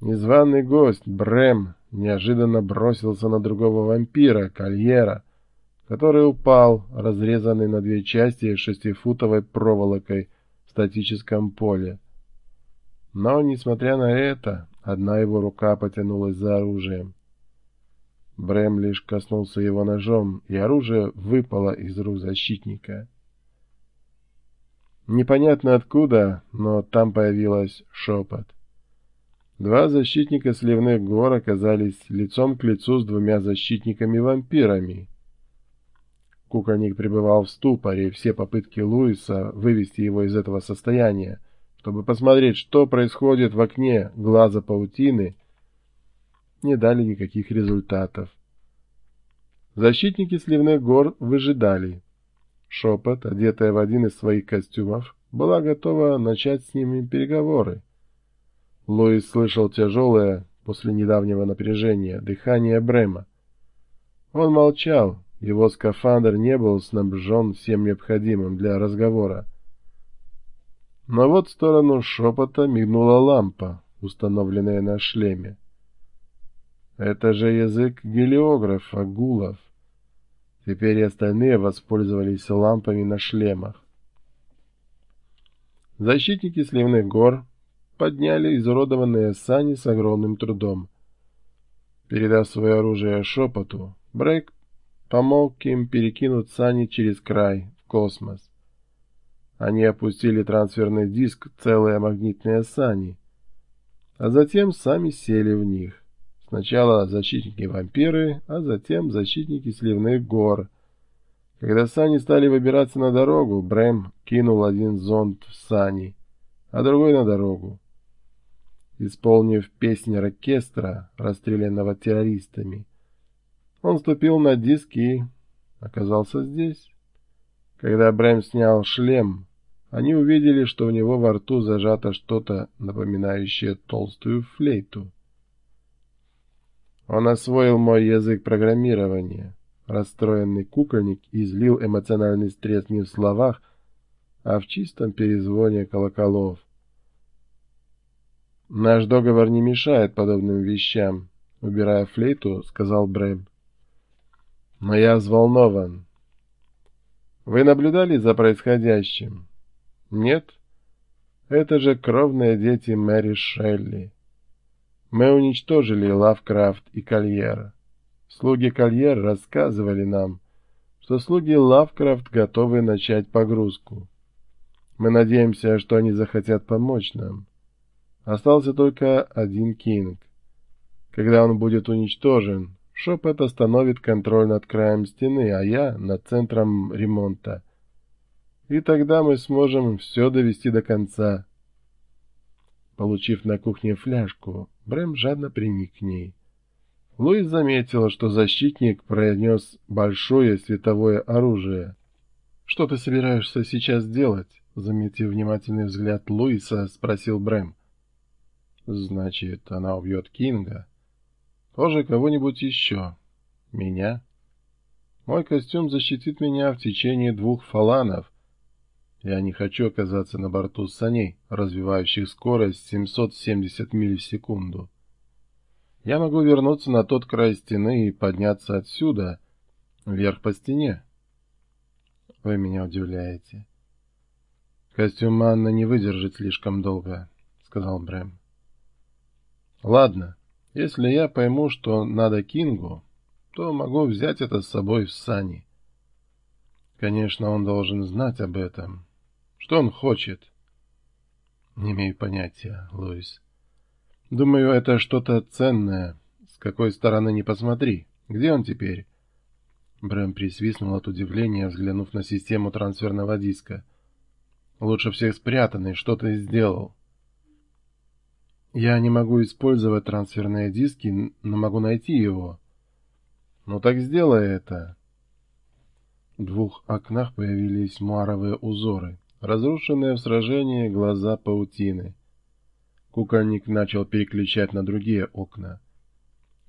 Незваный гость, Брэм, неожиданно бросился на другого вампира, Кольера, который упал, разрезанный на две части шестифутовой проволокой в статическом поле. Но, несмотря на это, одна его рука потянулась за оружием. Брэм лишь коснулся его ножом, и оружие выпало из рук защитника. Непонятно откуда, но там появилась шепот. Два защитника сливных гор оказались лицом к лицу с двумя защитниками-вампирами. Кукольник пребывал в ступоре, и все попытки Луиса вывести его из этого состояния, чтобы посмотреть, что происходит в окне глаза паутины, не дали никаких результатов. Защитники сливных гор выжидали. Шепот, одетая в один из своих костюмов, была готова начать с ними переговоры. Луис слышал тяжелое, после недавнего напряжения, дыхание Брема. Он молчал, его скафандр не был снабжен всем необходимым для разговора. Но вот в сторону шепота мигнула лампа, установленная на шлеме. Это же язык гелиографа, гулов. Теперь и остальные воспользовались лампами на шлемах. Защитники сливных гор подняли изуродованные сани с огромным трудом. Передав свое оружие шепоту, Брейк помог им перекинуть сани через край в космос. Они опустили трансферный диск целые магнитные сани, а затем сами сели в них. Сначала защитники-вампиры, а затем защитники сливных гор. Когда сани стали выбираться на дорогу, Брэм кинул один зонд в сани, а другой на дорогу исполнив песнь оркестра, расстрелянного террористами. Он ступил на диск и оказался здесь. Когда Брэм снял шлем, они увидели, что у него во рту зажато что-то, напоминающее толстую флейту. Он освоил мой язык программирования. Расстроенный кукольник излил эмоциональный стресс не в словах, а в чистом перезвоне колоколов. «Наш договор не мешает подобным вещам», — убирая флейту, сказал Брэм. «Но я взволнован. Вы наблюдали за происходящим?» «Нет? Это же кровные дети Мэри Шелли. Мы уничтожили Лавкрафт и Кольера. Слуги Кольер рассказывали нам, что слуги Лавкрафт готовы начать погрузку. Мы надеемся, что они захотят помочь нам». Остался только один Кинг. Когда он будет уничтожен, Шепот остановит контроль над краем стены, а я — над центром ремонта. И тогда мы сможем все довести до конца. Получив на кухне фляжку, Брэм жадно приник к ней. Луис заметил, что защитник пронес большое световое оружие. — Что ты собираешься сейчас делать? — заметив внимательный взгляд Луиса, спросил Брэм. Значит, она убьет Кинга. Тоже кого-нибудь еще. Меня. Мой костюм защитит меня в течение двух фаланов. Я не хочу оказаться на борту саней, развивающих скорость 770 миль в секунду. Я могу вернуться на тот край стены и подняться отсюда, вверх по стене. Вы меня удивляете. Костюм Анны не выдержит слишком долго, — сказал Брэм. Ладно, если я пойму, что надо Кингу, то могу взять это с собой в сани. Конечно, он должен знать об этом. Что он хочет? Не имею понятия, Луис. Думаю, это что-то ценное. С какой стороны не посмотри. Где он теперь? Брэм присвистнул от удивления, взглянув на систему трансферного диска. Лучше всех спрятанный, что ты сделал. Я не могу использовать трансферные диски, но могу найти его. Ну так сделай это. В двух окнах появились муаровые узоры, разрушенные в сражении глаза паутины. Кукольник начал переключать на другие окна.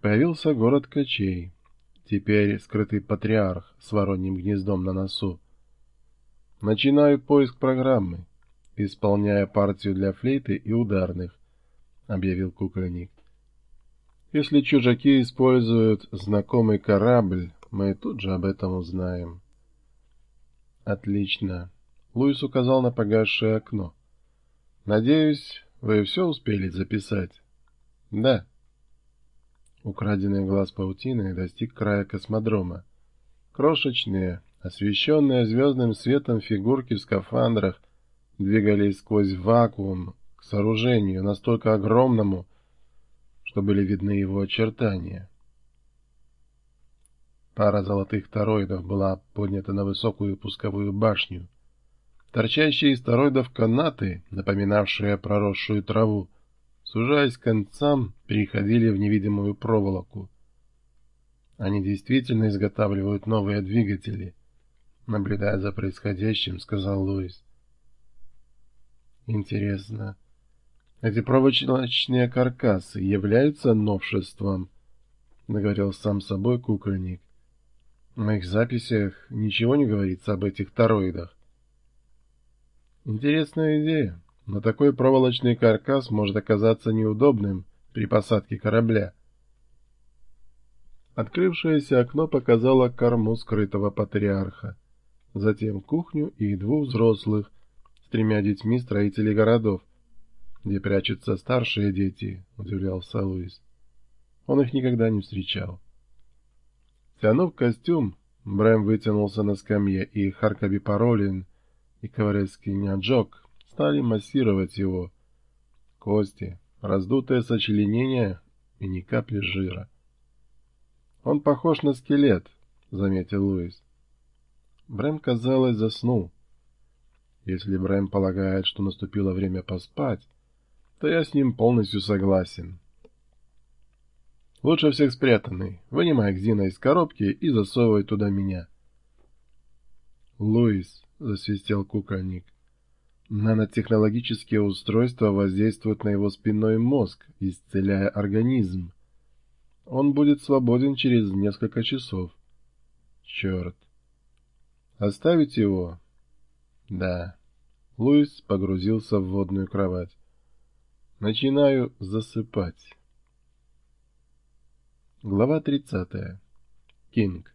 Появился город Качей, теперь скрытый патриарх с вороньим гнездом на носу. Начинаю поиск программы, исполняя партию для флейты и ударных — объявил кукольник. «Если чужаки используют знакомый корабль, мы тут же об этом узнаем». «Отлично». Луис указал на погасшее окно. «Надеюсь, вы все успели записать?» «Да». Украденный глаз паутины достиг края космодрома. Крошечные, освещенные звездным светом фигурки в скафандрах двигались сквозь вакуум сооружению, настолько огромному, что были видны его очертания. Пара золотых тороидов была поднята на высокую пусковую башню. Торчащие из тороидов канаты, напоминавшие проросшую траву, сужаясь к концам, переходили в невидимую проволоку. Они действительно изготавливают новые двигатели, наблюдая за происходящим, сказал Луис. Интересно, эти проволочные каркасы являются новшеством, говорил сам собой кукольник. В моих записях ничего не говорится об этих тороидах. Интересная идея, но такой проволочный каркас может оказаться неудобным при посадке корабля. Открывшееся окно показало корму скрытого патриарха, затем кухню и двух взрослых с тремя детьми строителей городов, где прячутся старшие дети, удивлялся Луис. Он их никогда не встречал. Стянув костюм, Брэм вытянулся на скамье, и Харкаби Паролин и Коварецкий Няджок стали массировать его. Кости, раздутое сочленение и ни капли жира. «Он похож на скелет», — заметил Луис. Брэм, казалось, заснул. Если Брэм полагает, что наступило время поспать, то я с ним полностью согласен. Лучше всех спрятанный. Вынимай Гзина из коробки и засовывай туда меня. Луис, — засвистел кукольник, — нанотехнологические устройства воздействуют на его спинной мозг, исцеляя организм. Он будет свободен через несколько часов. Черт. Оставить его? Да. Луис погрузился в водную кровать. Начинаю засыпать. Глава 30. Кинг.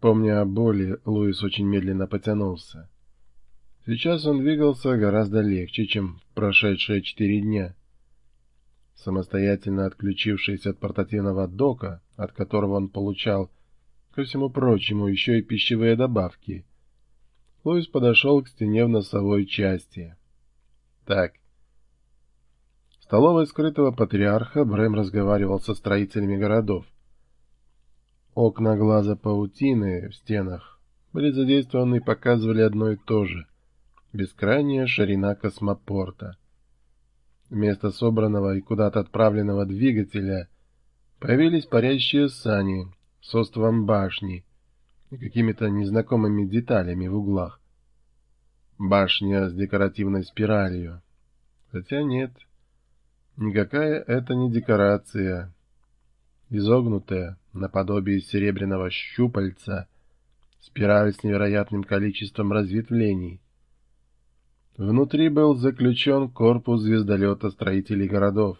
Помня о боли, Луис очень медленно потянулся. Сейчас он двигался гораздо легче, чем прошедшие четыре дня. Самостоятельно отключившись от портативного дока, от которого он получал, ко всему прочему, еще и пищевые добавки, Луис подошел к стене в носовой части. Так, столовой скрытого патриарха Брэм разговаривал со строителями городов. Окна глаза паутины в стенах были задействованы и показывали одно и то же — бескрайняя ширина космопорта. Вместо собранного и куда-то отправленного двигателя появились парящие сани с островом башни и какими-то незнакомыми деталями в углах. Башня с декоративной спиралью. Хотя нет — Никакая это не декорация. Изогнутая, наподобие серебряного щупальца, спираль с невероятным количеством разветвлений. Внутри был заключен корпус звездолета строителей городов.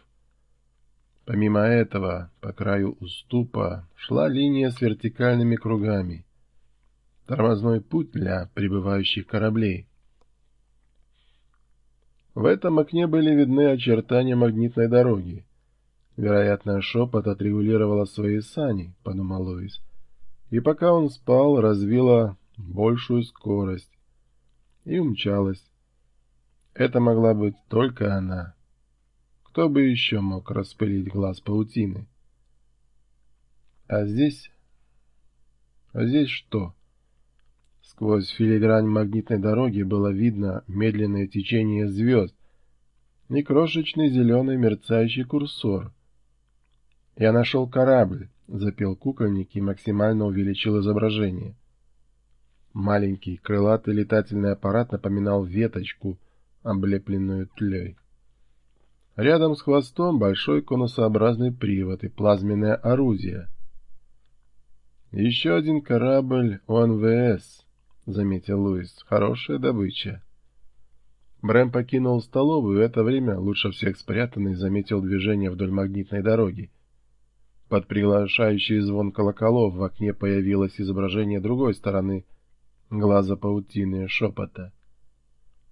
Помимо этого, по краю уступа шла линия с вертикальными кругами. Тормозной путь для прибывающих кораблей. В этом окне были видны очертания магнитной дороги. Вероятно, шепот отрегулировала свои сани, — подумал Луис. И пока он спал, развила большую скорость и умчалась. Это могла быть только она. Кто бы еще мог распылить глаз паутины? А здесь... А здесь что? Сквозь филигрань магнитной дороги было видно медленное течение звезд и крошечный зеленый мерцающий курсор. «Я нашел корабль», — запел кукольник и максимально увеличил изображение. Маленький крылатый летательный аппарат напоминал веточку, облепленную тлей. Рядом с хвостом большой конусообразный привод и плазменное орудие. Еще один корабль ОНВС —— заметил Луис. — Хорошая добыча. Брэм покинул столовую, в это время, лучше всех спрятанный, заметил движение вдоль магнитной дороги. Под приглашающий звон колоколов в окне появилось изображение другой стороны глаза паутины шепота.